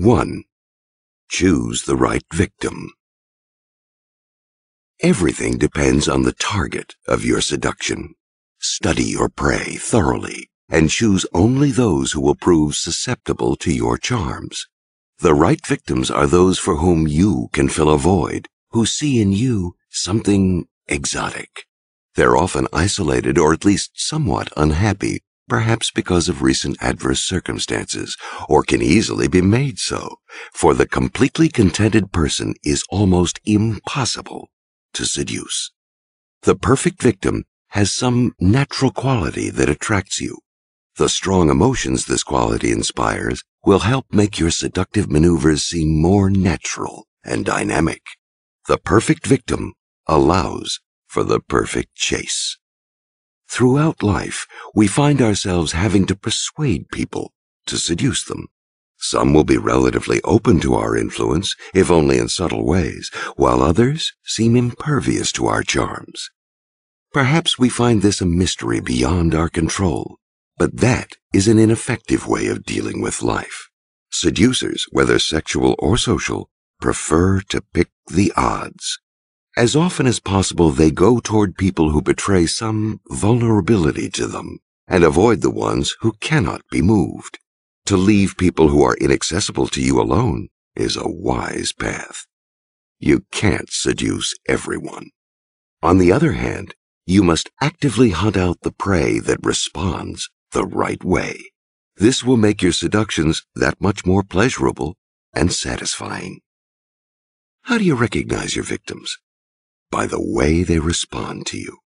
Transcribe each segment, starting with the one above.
1. Choose the right victim. Everything depends on the target of your seduction. Study your prey thoroughly and choose only those who will prove susceptible to your charms. The right victims are those for whom you can fill a void, who see in you something exotic. They're often isolated or at least somewhat unhappy, perhaps because of recent adverse circumstances, or can easily be made so, for the completely contented person is almost impossible to seduce. The perfect victim has some natural quality that attracts you. The strong emotions this quality inspires will help make your seductive maneuvers seem more natural and dynamic. The perfect victim allows for the perfect chase. Throughout life, we find ourselves having to persuade people to seduce them. Some will be relatively open to our influence, if only in subtle ways, while others seem impervious to our charms. Perhaps we find this a mystery beyond our control, but that is an ineffective way of dealing with life. Seducers, whether sexual or social, prefer to pick the odds. As often as possible, they go toward people who betray some vulnerability to them and avoid the ones who cannot be moved. To leave people who are inaccessible to you alone is a wise path. You can't seduce everyone. On the other hand, you must actively hunt out the prey that responds the right way. This will make your seductions that much more pleasurable and satisfying. How do you recognize your victims? By the way they respond to you.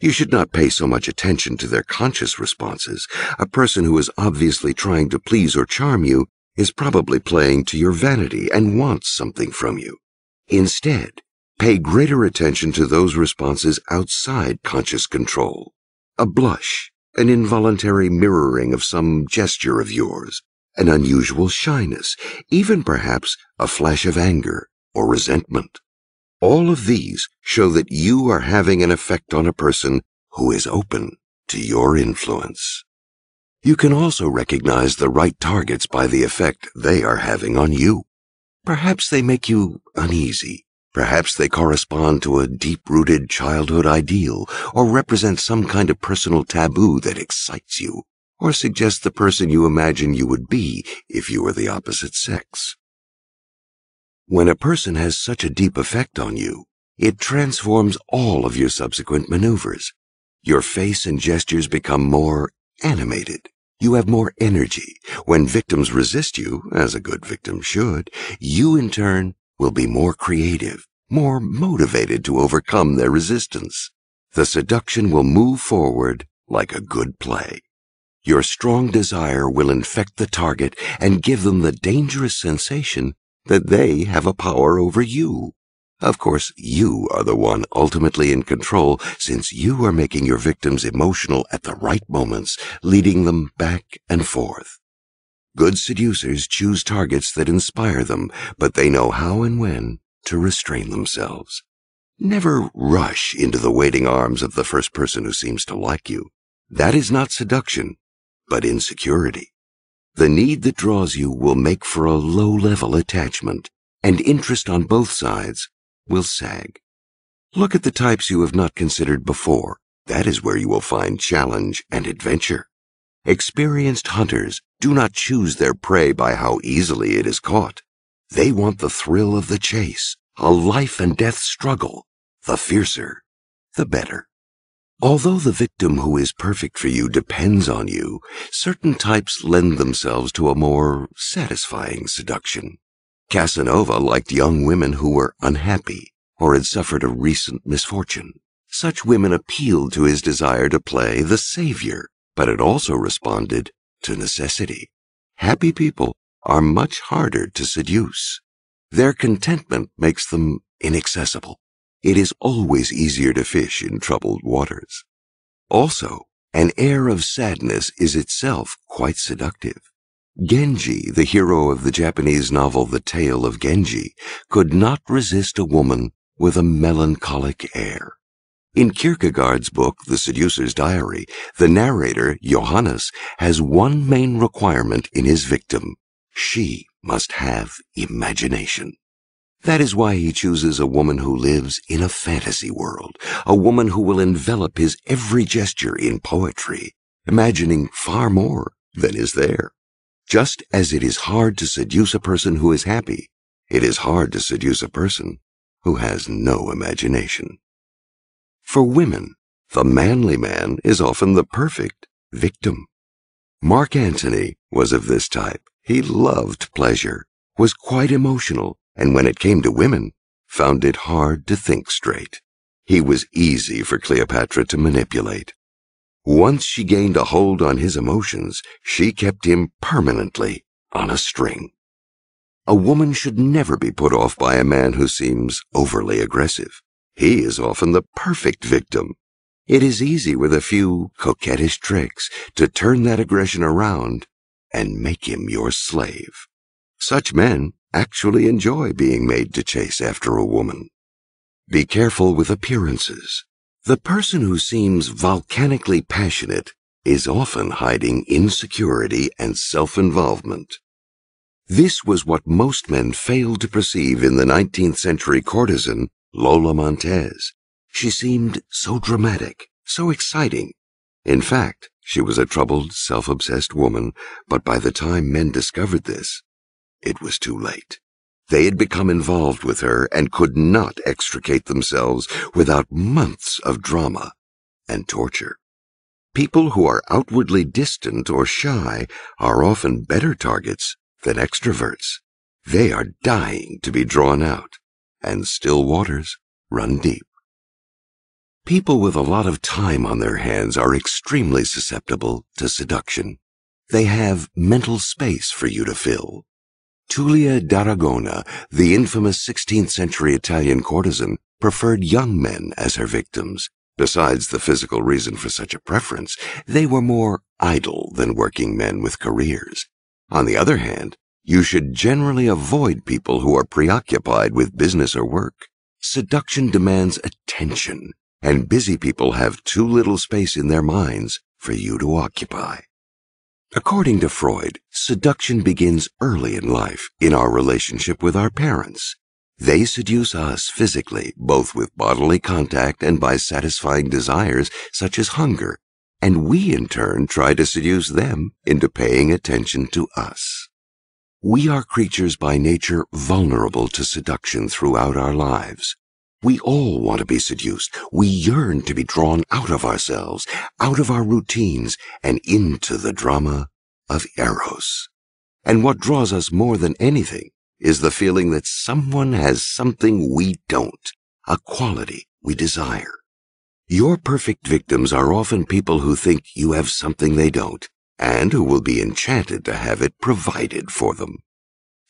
You should not pay so much attention to their conscious responses. A person who is obviously trying to please or charm you is probably playing to your vanity and wants something from you. Instead, pay greater attention to those responses outside conscious control. A blush, an involuntary mirroring of some gesture of yours, an unusual shyness, even perhaps a flash of anger or resentment. All of these show that you are having an effect on a person who is open to your influence. You can also recognize the right targets by the effect they are having on you. Perhaps they make you uneasy. Perhaps they correspond to a deep-rooted childhood ideal or represent some kind of personal taboo that excites you or suggest the person you imagine you would be if you were the opposite sex. When a person has such a deep effect on you, it transforms all of your subsequent maneuvers. Your face and gestures become more animated. You have more energy. When victims resist you, as a good victim should, you in turn will be more creative, more motivated to overcome their resistance. The seduction will move forward like a good play. Your strong desire will infect the target and give them the dangerous sensation that they have a power over you. Of course, you are the one ultimately in control since you are making your victims emotional at the right moments, leading them back and forth. Good seducers choose targets that inspire them, but they know how and when to restrain themselves. Never rush into the waiting arms of the first person who seems to like you. That is not seduction, but insecurity. The need that draws you will make for a low-level attachment, and interest on both sides will sag. Look at the types you have not considered before. That is where you will find challenge and adventure. Experienced hunters do not choose their prey by how easily it is caught. They want the thrill of the chase, a life and death struggle. The fiercer, the better. Although the victim who is perfect for you depends on you, certain types lend themselves to a more satisfying seduction. Casanova liked young women who were unhappy or had suffered a recent misfortune. Such women appealed to his desire to play the savior, but it also responded to necessity. Happy people are much harder to seduce. Their contentment makes them inaccessible. It is always easier to fish in troubled waters. Also, an air of sadness is itself quite seductive. Genji, the hero of the Japanese novel The Tale of Genji, could not resist a woman with a melancholic air. In Kierkegaard's book, The Seducer's Diary, the narrator, Johannes, has one main requirement in his victim. She must have imagination. That is why he chooses a woman who lives in a fantasy world, a woman who will envelop his every gesture in poetry, imagining far more than is there. Just as it is hard to seduce a person who is happy, it is hard to seduce a person who has no imagination. For women, the manly man is often the perfect victim. Mark Antony was of this type. He loved pleasure, was quite emotional, and when it came to women, found it hard to think straight. He was easy for Cleopatra to manipulate. Once she gained a hold on his emotions, she kept him permanently on a string. A woman should never be put off by a man who seems overly aggressive. He is often the perfect victim. It is easy with a few coquettish tricks to turn that aggression around and make him your slave. Such men actually enjoy being made to chase after a woman. Be careful with appearances. The person who seems volcanically passionate is often hiding insecurity and self-involvement. This was what most men failed to perceive in the 19th century courtesan, Lola Montez. She seemed so dramatic, so exciting. In fact, she was a troubled, self-obsessed woman, but by the time men discovered this, it was too late. They had become involved with her and could not extricate themselves without months of drama and torture. People who are outwardly distant or shy are often better targets than extroverts. They are dying to be drawn out, and still waters run deep. People with a lot of time on their hands are extremely susceptible to seduction. They have mental space for you to fill. Tullia d'Aragona, the infamous 16th century Italian courtesan, preferred young men as her victims. Besides the physical reason for such a preference, they were more idle than working men with careers. On the other hand, you should generally avoid people who are preoccupied with business or work. Seduction demands attention, and busy people have too little space in their minds for you to occupy. According to Freud, seduction begins early in life in our relationship with our parents. They seduce us physically, both with bodily contact and by satisfying desires such as hunger, and we in turn try to seduce them into paying attention to us. We are creatures by nature vulnerable to seduction throughout our lives. We all want to be seduced. We yearn to be drawn out of ourselves, out of our routines, and into the drama of Eros. And what draws us more than anything is the feeling that someone has something we don't, a quality we desire. Your perfect victims are often people who think you have something they don't, and who will be enchanted to have it provided for them.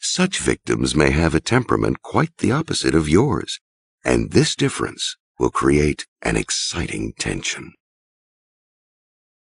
Such victims may have a temperament quite the opposite of yours, and this difference will create an exciting tension.